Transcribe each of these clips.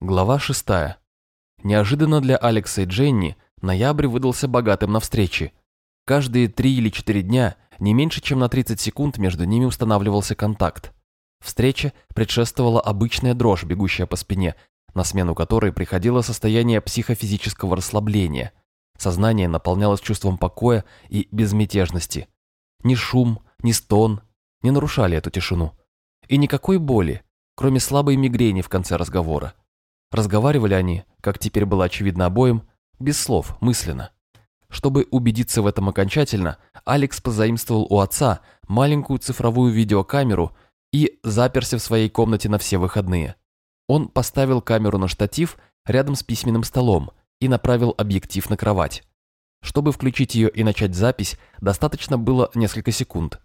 Глава шестая. Неожиданно для Алекса и Дженни ноябрь выдался богатым на встречи. Каждые три или четыре дня не меньше, чем на 30 секунд между ними устанавливался контакт. Встреча предшествовала обычная дрожь, бегущая по спине, на смену которой приходило состояние психофизического расслабления. Сознание наполнялось чувством покоя и безмятежности. Ни шум, ни стон не нарушали эту тишину. И никакой боли, кроме слабой мигрени в конце разговора. Разговаривали они, как теперь было очевидно обоим, без слов, мысленно. Чтобы убедиться в этом окончательно, Алекс позаимствовал у отца маленькую цифровую видеокамеру и заперся в своей комнате на все выходные. Он поставил камеру на штатив рядом с письменным столом и направил объектив на кровать. Чтобы включить ее и начать запись, достаточно было несколько секунд.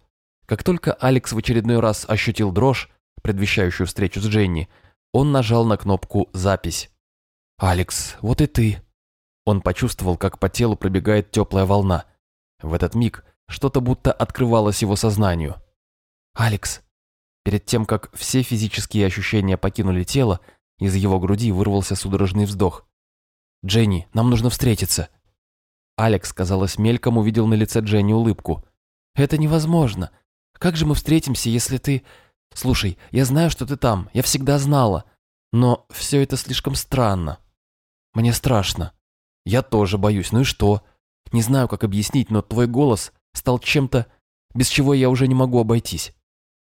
Как только Алекс в очередной раз ощутил дрожь, предвещающую встречу с Дженни, он нажал на кнопку «Запись». «Алекс, вот и ты». Он почувствовал, как по телу пробегает теплая волна. В этот миг что-то будто открывалось его сознанию. «Алекс». Перед тем, как все физические ощущения покинули тело, из его груди вырвался судорожный вздох. «Дженни, нам нужно встретиться». Алекс, казалось, мельком увидел на лице Дженни улыбку. «Это невозможно. Как же мы встретимся, если ты...» «Слушай, я знаю, что ты там, я всегда знала. Но все это слишком странно. Мне страшно. Я тоже боюсь, ну и что? Не знаю, как объяснить, но твой голос стал чем-то, без чего я уже не могу обойтись.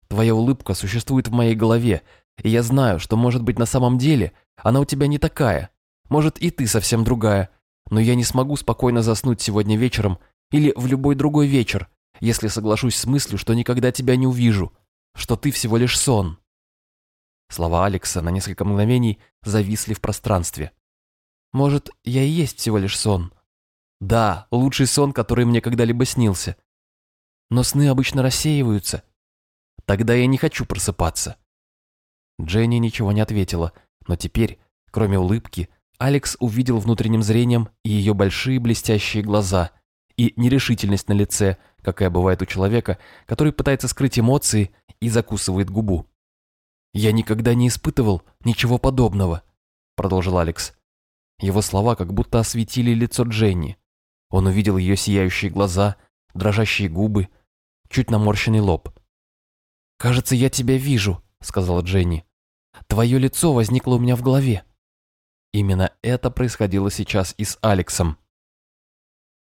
Твоя улыбка существует в моей голове, и я знаю, что, может быть, на самом деле она у тебя не такая. Может, и ты совсем другая. Но я не смогу спокойно заснуть сегодня вечером или в любой другой вечер, если соглашусь с мыслью, что никогда тебя не увижу, что ты всего лишь сон. Слова Алекса на несколько мгновений зависли в пространстве. Может, я и есть всего лишь сон? Да, лучший сон, который мне когда-либо снился. Но сны обычно рассеиваются. Тогда я не хочу просыпаться. Дженни ничего не ответила, но теперь, кроме улыбки, Алекс увидел внутренним зрением ее большие блестящие глаза и нерешительность на лице, какая бывает у человека, который пытается скрыть эмоции и закусывает губу. «Я никогда не испытывал ничего подобного», — продолжил Алекс. Его слова как будто осветили лицо Дженни. Он увидел ее сияющие глаза, дрожащие губы, чуть наморщенный лоб. «Кажется, я тебя вижу», — сказала Дженни. «Твое лицо возникло у меня в голове». Именно это происходило сейчас и с Алексом.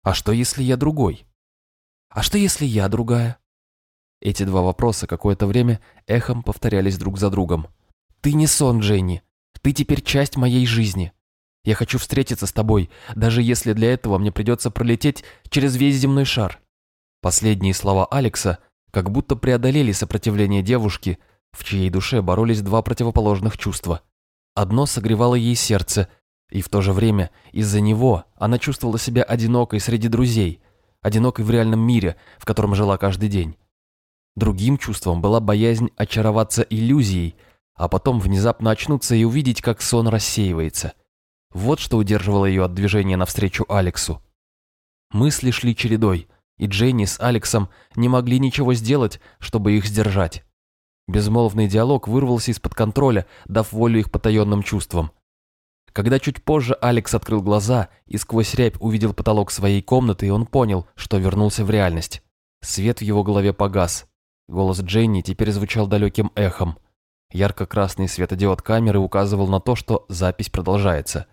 «А что, если я другой?» «А что, если я другая?» Эти два вопроса какое-то время эхом повторялись друг за другом. «Ты не сон, Дженни. Ты теперь часть моей жизни. Я хочу встретиться с тобой, даже если для этого мне придется пролететь через весь земной шар». Последние слова Алекса как будто преодолели сопротивление девушки, в чьей душе боролись два противоположных чувства. Одно согревало ей сердце, и в то же время из-за него она чувствовала себя одинокой среди друзей, одинокой в реальном мире, в котором жила каждый день. Другим чувством была боязнь очароваться иллюзией, а потом внезапно очнуться и увидеть, как сон рассеивается. Вот что удерживало ее от движения навстречу Алексу. Мысли шли чередой, и Дженни с Алексом не могли ничего сделать, чтобы их сдержать. Безмолвный диалог вырвался из-под контроля, дав волю их потаенным чувствам. Когда чуть позже Алекс открыл глаза и сквозь рябь увидел потолок своей комнаты, он понял, что вернулся в реальность. Свет в его голове погас, Голос Дженни теперь звучал далеким эхом. Ярко-красный светодиод камеры указывал на то, что запись продолжается.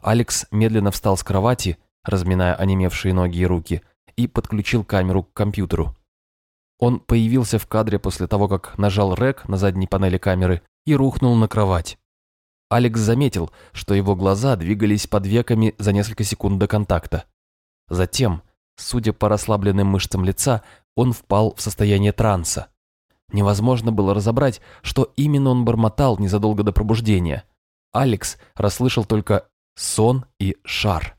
Алекс медленно встал с кровати, разминая онемевшие ноги и руки, и подключил камеру к компьютеру. Он появился в кадре после того, как нажал рек на задней панели камеры и рухнул на кровать. Алекс заметил, что его глаза двигались под веками за несколько секунд до контакта. Затем, судя по расслабленным мышцам лица, он впал в состояние транса. Невозможно было разобрать, что именно он бормотал незадолго до пробуждения. Алекс расслышал только сон и шар.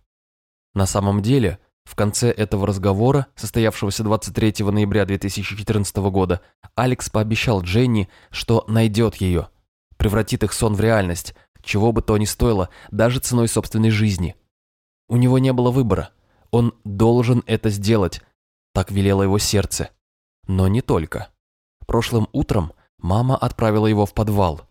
На самом деле, в конце этого разговора, состоявшегося 23 ноября 2014 года, Алекс пообещал Дженни, что найдет ее, превратит их сон в реальность, чего бы то ни стоило, даже ценой собственной жизни. У него не было выбора. Он должен это сделать, так велело его сердце. Но не только. Прошлым утром мама отправила его в подвал.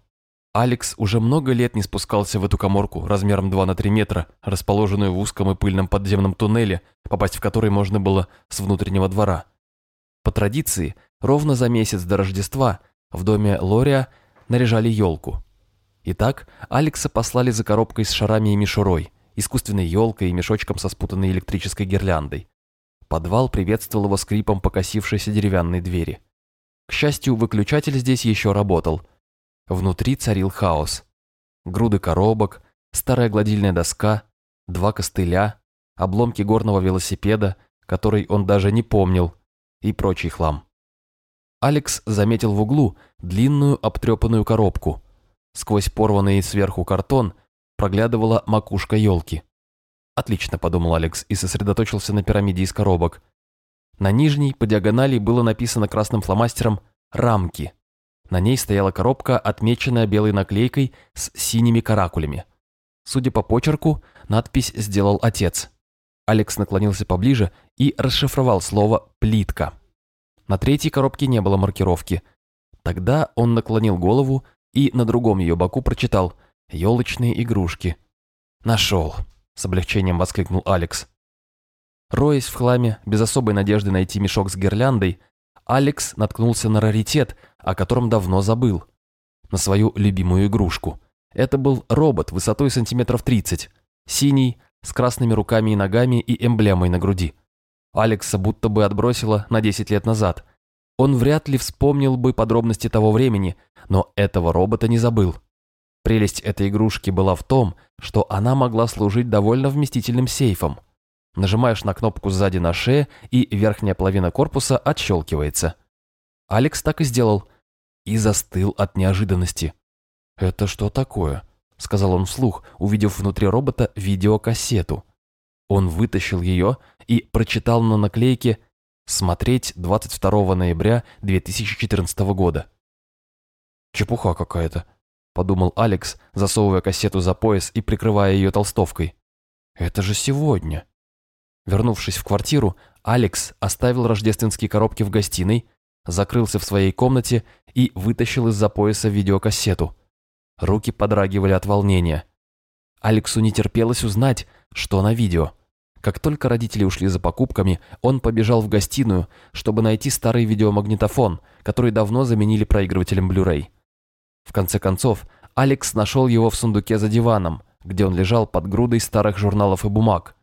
Алекс уже много лет не спускался в эту коморку размером 2 на 3 метра, расположенную в узком и пыльном подземном туннеле, попасть в который можно было с внутреннего двора. По традиции, ровно за месяц до Рождества в доме Лория наряжали елку. Итак, Алекса послали за коробкой с шарами и мишурой, искусственной елкой и мешочком со спутанной электрической гирляндой. Подвал приветствовал его скрипом покосившейся деревянной двери. К счастью, выключатель здесь еще работал – Внутри царил хаос. Груды коробок, старая гладильная доска, два костыля, обломки горного велосипеда, который он даже не помнил, и прочий хлам. Алекс заметил в углу длинную обтрепанную коробку. Сквозь порванный сверху картон проглядывала макушка елки. «Отлично», — подумал Алекс и сосредоточился на пирамиде из коробок. На нижней, по диагонали, было написано красным фломастером «Рамки». На ней стояла коробка, отмеченная белой наклейкой с синими каракулями. Судя по почерку, надпись сделал отец. Алекс наклонился поближе и расшифровал слово «плитка». На третьей коробке не было маркировки. Тогда он наклонил голову и на другом ее боку прочитал «елочные игрушки». «Нашел», — с облегчением воскликнул Алекс. Роясь в хламе, без особой надежды найти мешок с гирляндой, Алекс наткнулся на раритет, о котором давно забыл. На свою любимую игрушку. Это был робот высотой сантиметров 30, синий, с красными руками и ногами и эмблемой на груди. Алекса будто бы отбросило на 10 лет назад. Он вряд ли вспомнил бы подробности того времени, но этого робота не забыл. Прелесть этой игрушки была в том, что она могла служить довольно вместительным сейфом. Нажимаешь на кнопку сзади на шее, и верхняя половина корпуса отщелкивается. Алекс так и сделал. И застыл от неожиданности. «Это что такое?» — сказал он вслух, увидев внутри робота видеокассету. Он вытащил ее и прочитал на наклейке «Смотреть 22 ноября 2014 года». «Чепуха какая-то», — подумал Алекс, засовывая кассету за пояс и прикрывая ее толстовкой. «Это же сегодня». Вернувшись в квартиру, Алекс оставил рождественские коробки в гостиной, закрылся в своей комнате и вытащил из-за пояса видеокассету. Руки подрагивали от волнения. Алексу не терпелось узнать, что на видео. Как только родители ушли за покупками, он побежал в гостиную, чтобы найти старый видеомагнитофон, который давно заменили проигрывателем Blu-ray. В конце концов, Алекс нашел его в сундуке за диваном, где он лежал под грудой старых журналов и бумаг.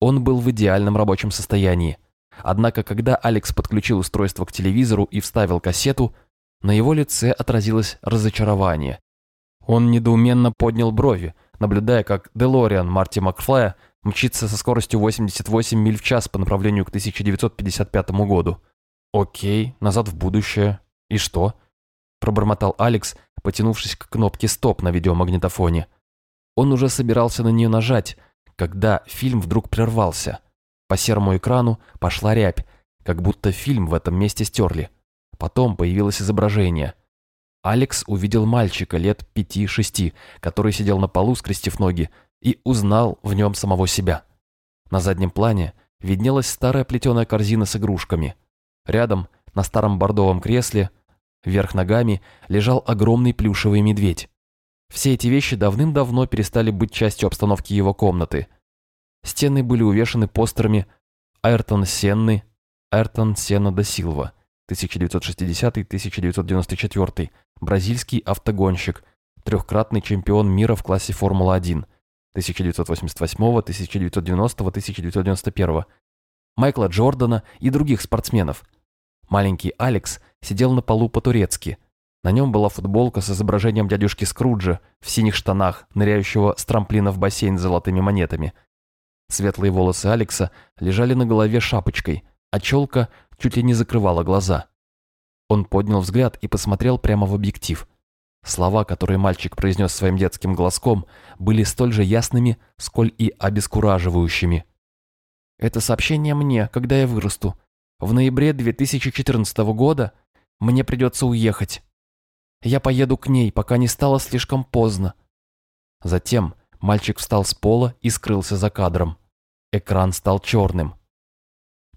Он был в идеальном рабочем состоянии. Однако, когда Алекс подключил устройство к телевизору и вставил кассету, на его лице отразилось разочарование. Он недоуменно поднял брови, наблюдая, как Делориан Марти Макфлая мчится со скоростью 88 миль в час по направлению к 1955 году. «Окей, назад в будущее. И что?» Пробормотал Алекс, потянувшись к кнопке «Стоп» на видеомагнитофоне. Он уже собирался на нее нажать, когда фильм вдруг прервался. По серому экрану пошла рябь, как будто фильм в этом месте стерли. Потом появилось изображение. Алекс увидел мальчика лет пяти-шести, который сидел на полу, скрестив ноги, и узнал в нем самого себя. На заднем плане виднелась старая плетеная корзина с игрушками. Рядом, на старом бордовом кресле, вверх ногами, лежал огромный плюшевый медведь. Все эти вещи давным-давно перестали быть частью обстановки его комнаты. Стены были увешаны постерами Айртон Сенны, Айртон Сенна да Силва, 1960-1994, бразильский автогонщик, трехкратный чемпион мира в классе Формула-1, 1988, 1990, 1991, Майкла Джордана и других спортсменов. Маленький Алекс сидел на полу по-турецки – на нем была футболка с изображением дядюшки Скруджа в синих штанах, ныряющего с трамплина в бассейн с золотыми монетами. Светлые волосы Алекса лежали на голове шапочкой, а челка чуть ли не закрывала глаза. Он поднял взгляд и посмотрел прямо в объектив. Слова, которые мальчик произнес своим детским голоском, были столь же ясными, сколь и обескураживающими. «Это сообщение мне, когда я вырасту. В ноябре 2014 года мне придется уехать». Я поеду к ней, пока не стало слишком поздно. Затем мальчик встал с пола и скрылся за кадром. Экран стал черным.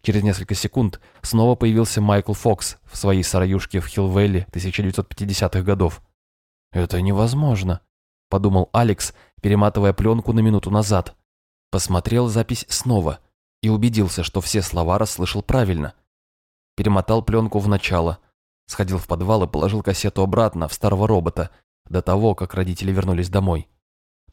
Через несколько секунд снова появился Майкл Фокс в своей сараюшке в Хилвелле 1950-х годов. «Это невозможно», – подумал Алекс, перематывая пленку на минуту назад. Посмотрел запись снова и убедился, что все слова расслышал правильно. Перемотал пленку в начало, сходил в подвал и положил кассету обратно в старого робота до того, как родители вернулись домой.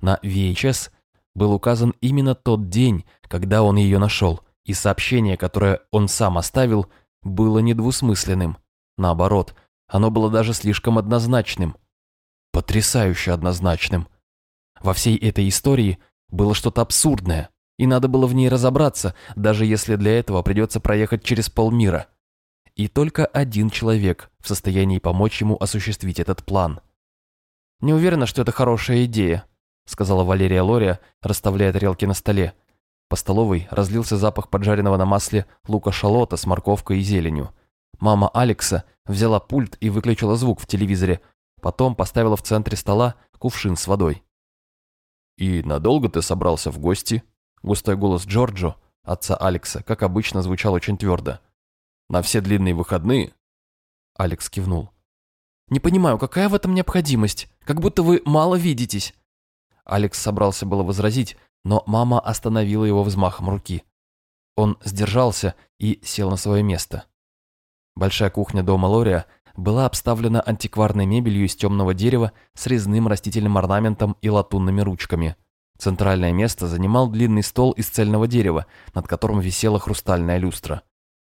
На VHS был указан именно тот день, когда он ее нашел, и сообщение, которое он сам оставил, было недвусмысленным. Наоборот, оно было даже слишком однозначным. Потрясающе однозначным. Во всей этой истории было что-то абсурдное, и надо было в ней разобраться, даже если для этого придется проехать через полмира. И только один человек в состоянии помочь ему осуществить этот план. «Не уверена, что это хорошая идея», сказала Валерия Лория, расставляя тарелки на столе. По столовой разлился запах поджаренного на масле лука-шалота с морковкой и зеленью. Мама Алекса взяла пульт и выключила звук в телевизоре, потом поставила в центре стола кувшин с водой. «И надолго ты собрался в гости?» Густой голос Джорджо, отца Алекса, как обычно, звучал очень твердо. «На все длинные выходные?» Алекс кивнул. «Не понимаю, какая в этом необходимость? Как будто вы мало видитесь». Алекс собрался было возразить, но мама остановила его взмахом руки. Он сдержался и сел на свое место. Большая кухня дома Лория была обставлена антикварной мебелью из темного дерева с резным растительным орнаментом и латунными ручками. Центральное место занимал длинный стол из цельного дерева, над которым висела хрустальная люстра.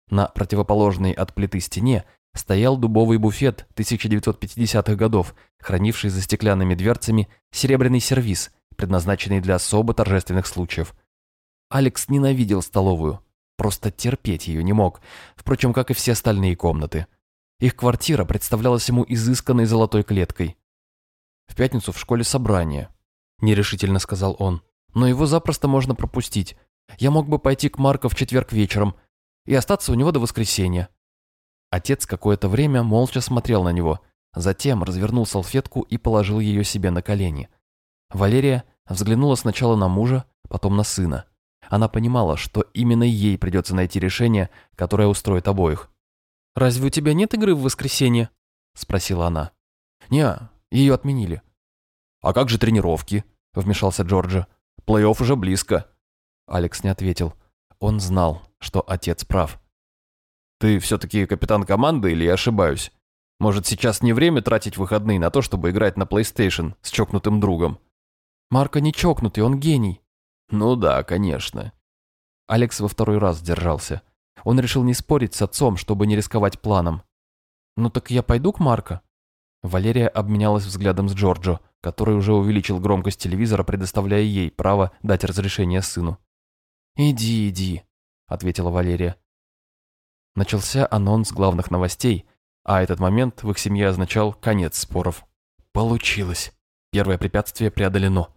На противоположной от плиты стене стоял дубовый буфет 1950-х годов, хранивший за стеклянными дверцами серебряный сервиз, предназначенный для особо торжественных случаев. Алекс ненавидел столовую, просто терпеть ее не мог, впрочем, как и все остальные комнаты. Их квартира представлялась ему изысканной золотой клеткой. «В пятницу в школе собрание», – нерешительно сказал он. «Но его запросто можно пропустить. Я мог бы пойти к Марко в четверг вечером и остаться у него до воскресенья». Отец какое-то время молча смотрел на него, затем развернул салфетку и положил ее себе на колени. Валерия взглянула сначала на мужа, потом на сына. Она понимала, что именно ей придется найти решение, которое устроит обоих. «Разве у тебя нет игры в воскресенье?» – спросила она. «Не, ее отменили». «А как же тренировки?» – вмешался Джорджа. «Плей-офф уже близко». Алекс не ответил. Он знал, что отец прав. «Ты все-таки капитан команды или я ошибаюсь? Может, сейчас не время тратить выходные на то, чтобы играть на PlayStation с чокнутым другом?» Марко не чокнутый, он гений». «Ну да, конечно». Алекс во второй раз сдержался. Он решил не спорить с отцом, чтобы не рисковать планом. «Ну так я пойду к Марко?» Валерия обменялась взглядом с Джорджо, который уже увеличил громкость телевизора, предоставляя ей право дать разрешение сыну. «Иди, иди», — ответила Валерия. Начался анонс главных новостей, а этот момент в их семье означал конец споров. Получилось. Первое препятствие преодолено.